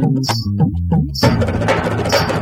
Thank you.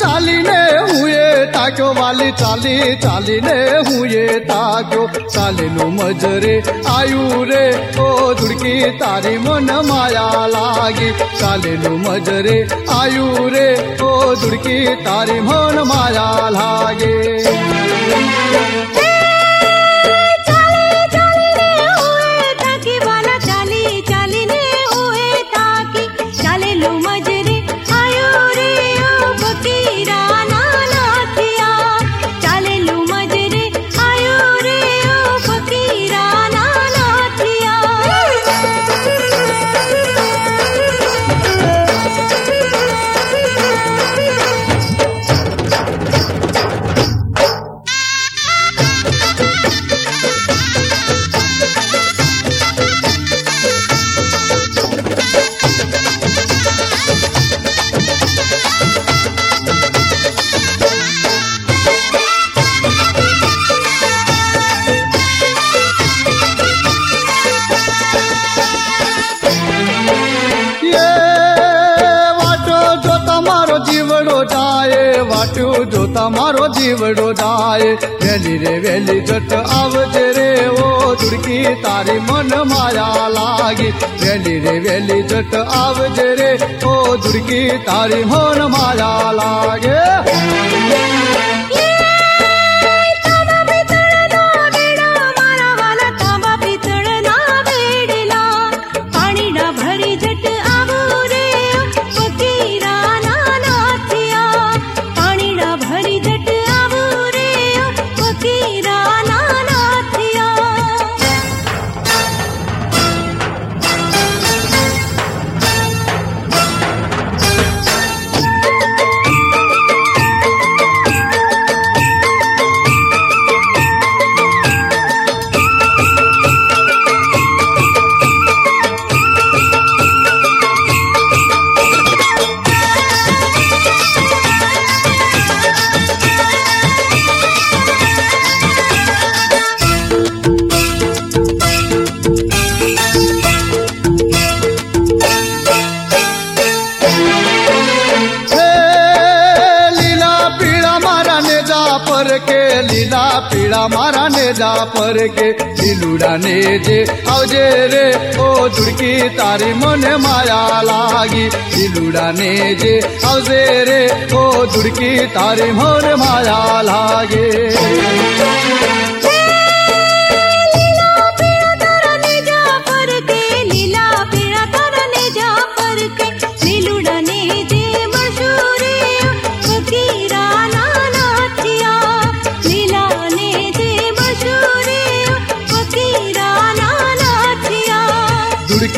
ચાલીને હુએ તાક્યો વાલી ચાલી ચાલીને હુએ તાક્યો સાલે નું મજરે આયુ રે ઓ દુડકી તારે મન માયા લાગે સાલે નું મજરે આયુ રે ઓ દુડકી તારે મન માયા લાગે જાયે વાટ્યું જો તમારો જીવ રો જાય વેલી રે વેલી જટ આવ જ રે ઓ જુડકી તારી મન માયા લાગે વેલી રે વેલી જટ આવ જ રે ઓ જુડકી તારી હોન માયા पीड़ा पीड़ा मारा ने जा पर के दिलुड़ा ने जे आजे रे ओ दुर्गी तारी मने माया लागी दिलुड़ा ने जे आजे रे ओ दुर्गी तारी मने माया लागे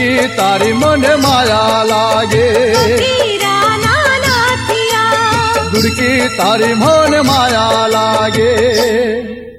की तारी मन माया लागे दुर्गी तारी मन माया लागे